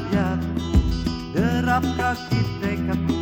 rakyat. Derap kaki tekadku